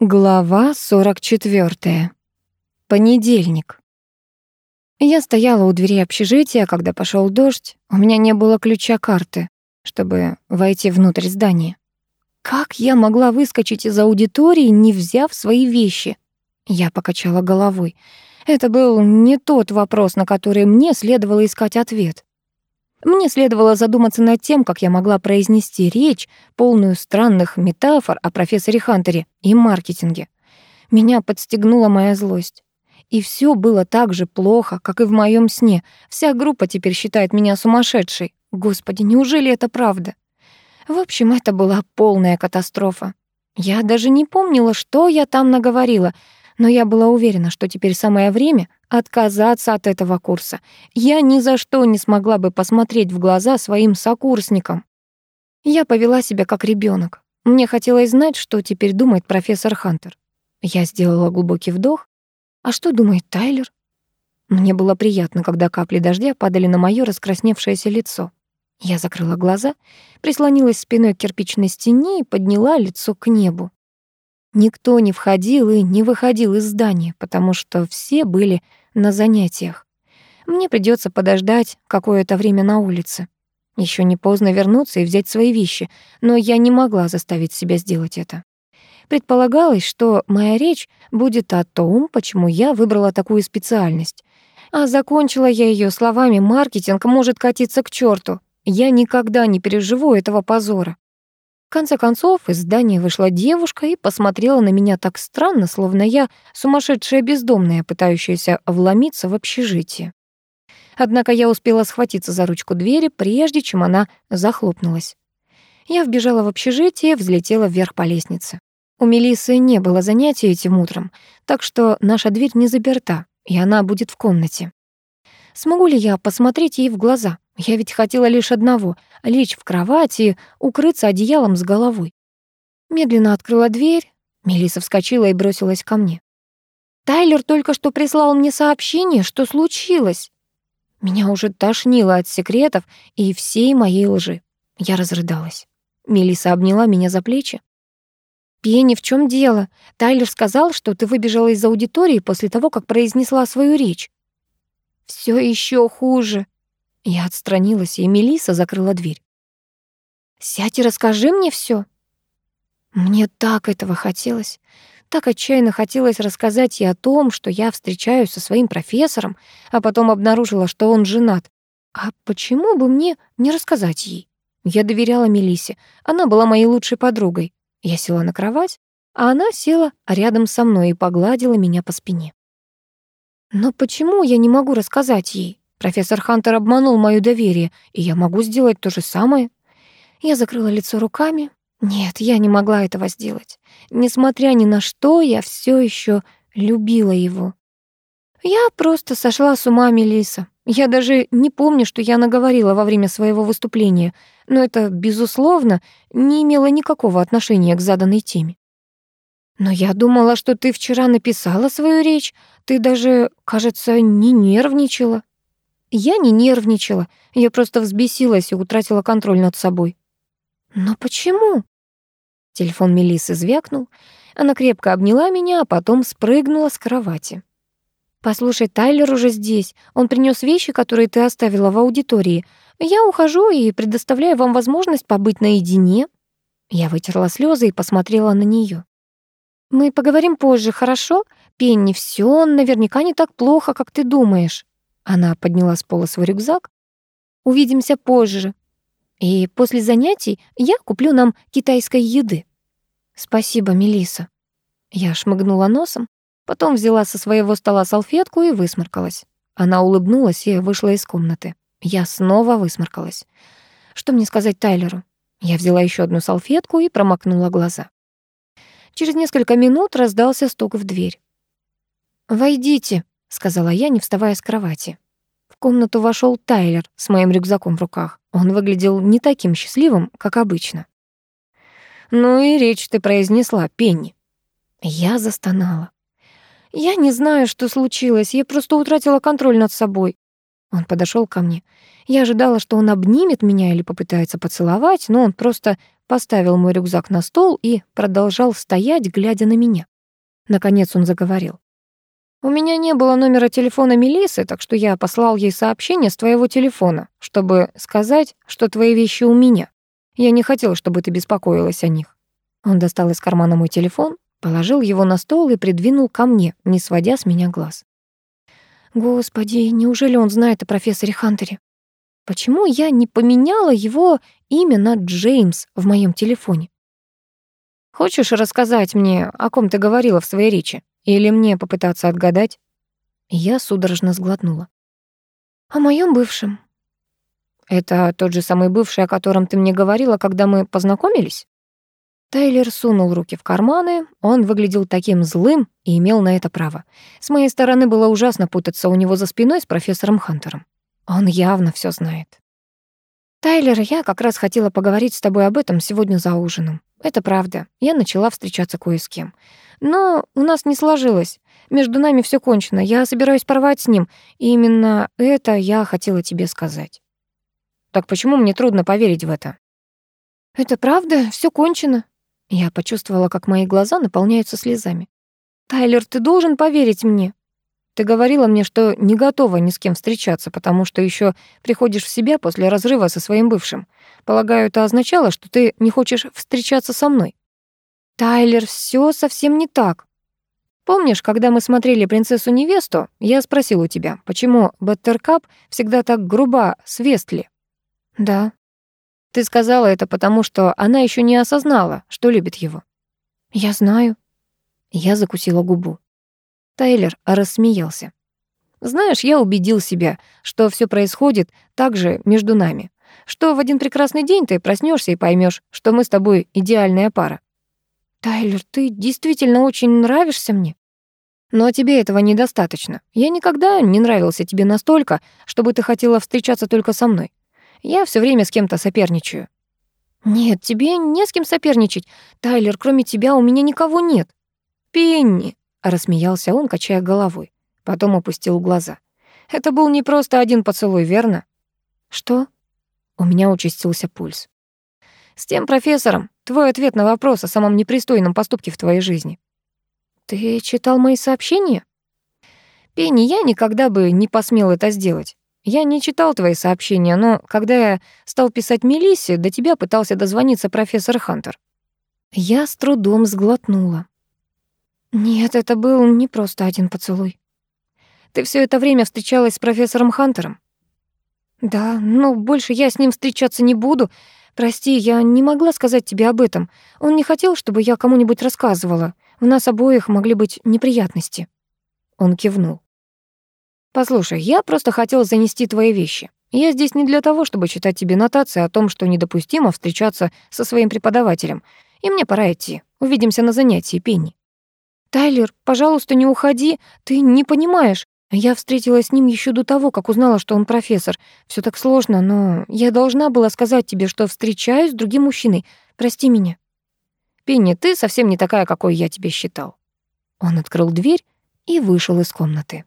Глава 44. Понедельник. Я стояла у двери общежития, когда пошел дождь. У меня не было ключа карты, чтобы войти внутрь здания. Как я могла выскочить из аудитории, не взяв свои вещи? Я покачала головой. Это был не тот вопрос, на который мне следовало искать ответ. Мне следовало задуматься над тем, как я могла произнести речь, полную странных метафор о профессоре Хантере и маркетинге. Меня подстегнула моя злость. И все было так же плохо, как и в моем сне. Вся группа теперь считает меня сумасшедшей. Господи, неужели это правда? В общем, это была полная катастрофа. Я даже не помнила, что я там наговорила, но я была уверена, что теперь самое время отказаться от этого курса. Я ни за что не смогла бы посмотреть в глаза своим сокурсникам. Я повела себя как ребенок. Мне хотелось знать, что теперь думает профессор Хантер. Я сделала глубокий вдох. А что думает Тайлер? Мне было приятно, когда капли дождя падали на моё раскрасневшееся лицо. Я закрыла глаза, прислонилась спиной к кирпичной стене и подняла лицо к небу. Никто не входил и не выходил из здания, потому что все были на занятиях. Мне придется подождать какое-то время на улице. Еще не поздно вернуться и взять свои вещи, но я не могла заставить себя сделать это. Предполагалось, что моя речь будет о том, почему я выбрала такую специальность. А закончила я ее словами «маркетинг может катиться к черту. Я никогда не переживу этого позора конце концов, из здания вышла девушка и посмотрела на меня так странно, словно я сумасшедшая бездомная, пытающаяся вломиться в общежитие. Однако я успела схватиться за ручку двери, прежде чем она захлопнулась. Я вбежала в общежитие, взлетела вверх по лестнице. У Мелисы не было занятий этим утром, так что наша дверь не заперта, и она будет в комнате. Смогу ли я посмотреть ей в глаза? Я ведь хотела лишь одного — лечь в кровати и укрыться одеялом с головой. Медленно открыла дверь. Мелиса вскочила и бросилась ко мне. «Тайлер только что прислал мне сообщение, что случилось». Меня уже тошнило от секретов и всей моей лжи. Я разрыдалась. Мелиса обняла меня за плечи. «Пенни, в чем дело? Тайлер сказал, что ты выбежала из аудитории после того, как произнесла свою речь. Все еще хуже. Я отстранилась, и Мелиса закрыла дверь. Сядь и расскажи мне все. Мне так этого хотелось. Так отчаянно хотелось рассказать ей о том, что я встречаюсь со своим профессором, а потом обнаружила, что он женат. А почему бы мне не рассказать ей? Я доверяла Мелисе. Она была моей лучшей подругой. Я села на кровать, а она села рядом со мной и погладила меня по спине. Но почему я не могу рассказать ей? Профессор Хантер обманул моё доверие, и я могу сделать то же самое. Я закрыла лицо руками. Нет, я не могла этого сделать. Несмотря ни на что, я всё ещё любила его. Я просто сошла с ума, Мелиса. Я даже не помню, что я наговорила во время своего выступления, но это, безусловно, не имело никакого отношения к заданной теме. Но я думала, что ты вчера написала свою речь. Ты даже, кажется, не нервничала. Я не нервничала. Я просто взбесилась и утратила контроль над собой. Но почему? Телефон Мелисы звякнул. Она крепко обняла меня, а потом спрыгнула с кровати. «Послушай, Тайлер уже здесь. Он принес вещи, которые ты оставила в аудитории. Я ухожу и предоставляю вам возможность побыть наедине». Я вытерла слезы и посмотрела на нее. Мы поговорим позже, хорошо? Пенни, все наверняка не так плохо, как ты думаешь. Она подняла с пола свой рюкзак. Увидимся позже. И после занятий я куплю нам китайской еды. Спасибо, Мелиса. Я шмыгнула носом, потом взяла со своего стола салфетку и высморкалась. Она улыбнулась и вышла из комнаты. Я снова высморкалась. Что мне сказать Тайлеру? Я взяла еще одну салфетку и промокнула глаза. Через несколько минут раздался стук в дверь. «Войдите», — сказала я, не вставая с кровати. В комнату вошел Тайлер с моим рюкзаком в руках. Он выглядел не таким счастливым, как обычно. «Ну и речь ты произнесла, Пенни». Я застонала. «Я не знаю, что случилось, я просто утратила контроль над собой». Он подошел ко мне. Я ожидала, что он обнимет меня или попытается поцеловать, но он просто поставил мой рюкзак на стол и продолжал стоять, глядя на меня. Наконец он заговорил. «У меня не было номера телефона Мелисы, так что я послал ей сообщение с твоего телефона, чтобы сказать, что твои вещи у меня. Я не хотел, чтобы ты беспокоилась о них». Он достал из кармана мой телефон, положил его на стол и придвинул ко мне, не сводя с меня глаз. Господи, неужели он знает о профессоре Хантере? Почему я не поменяла его имя на Джеймс в моем телефоне? Хочешь рассказать мне, о ком ты говорила в своей речи? Или мне попытаться отгадать?» Я судорожно сглотнула. «О моем бывшем». «Это тот же самый бывший, о котором ты мне говорила, когда мы познакомились?» Тайлер сунул руки в карманы, он выглядел таким злым и имел на это право. С моей стороны было ужасно путаться у него за спиной с профессором Хантером. Он явно все знает. «Тайлер, я как раз хотела поговорить с тобой об этом сегодня за ужином. Это правда. Я начала встречаться кое с кем. Но у нас не сложилось. Между нами все кончено. Я собираюсь порвать с ним. И именно это я хотела тебе сказать. Так почему мне трудно поверить в это? Это правда, все кончено. Я почувствовала, как мои глаза наполняются слезами. Тайлер, ты должен поверить мне. Ты говорила мне, что не готова ни с кем встречаться, потому что еще приходишь в себя после разрыва со своим бывшим. Полагаю, это означало, что ты не хочешь встречаться со мной. Тайлер, все совсем не так. Помнишь, когда мы смотрели «Принцессу-невесту», я спросил у тебя, почему Баттеркап всегда так груба с Вестли? Да. Ты сказала это потому, что она еще не осознала, что любит его. Я знаю. Я закусила губу. Тайлер рассмеялся. Знаешь, я убедил себя, что все происходит так же между нами что в один прекрасный день ты проснешься и поймешь, что мы с тобой идеальная пара. Тайлер, ты действительно очень нравишься мне. Но тебе этого недостаточно. Я никогда не нравился тебе настолько, чтобы ты хотела встречаться только со мной. Я все время с кем-то соперничаю. Нет, тебе не с кем соперничать. Тайлер, кроме тебя у меня никого нет. Пенни, рассмеялся он, качая головой. Потом опустил глаза. Это был не просто один поцелуй, верно? Что? У меня участился пульс. «С тем профессором. Твой ответ на вопрос о самом непристойном поступке в твоей жизни». «Ты читал мои сообщения?» «Пенни, я никогда бы не посмел это сделать. Я не читал твои сообщения, но когда я стал писать Мелиссе, до тебя пытался дозвониться профессор Хантер». Я с трудом сглотнула. «Нет, это был не просто один поцелуй. Ты все это время встречалась с профессором Хантером?» «Да, но больше я с ним встречаться не буду. Прости, я не могла сказать тебе об этом. Он не хотел, чтобы я кому-нибудь рассказывала. У нас обоих могли быть неприятности». Он кивнул. «Послушай, я просто хотел занести твои вещи. Я здесь не для того, чтобы читать тебе нотации о том, что недопустимо встречаться со своим преподавателем. И мне пора идти. Увидимся на занятии, Пенни». «Тайлер, пожалуйста, не уходи. Ты не понимаешь. Я встретилась с ним еще до того, как узнала, что он профессор. Все так сложно, но я должна была сказать тебе, что встречаюсь с другим мужчиной. Прости меня. Пенни, ты совсем не такая, какой я тебя считал. Он открыл дверь и вышел из комнаты.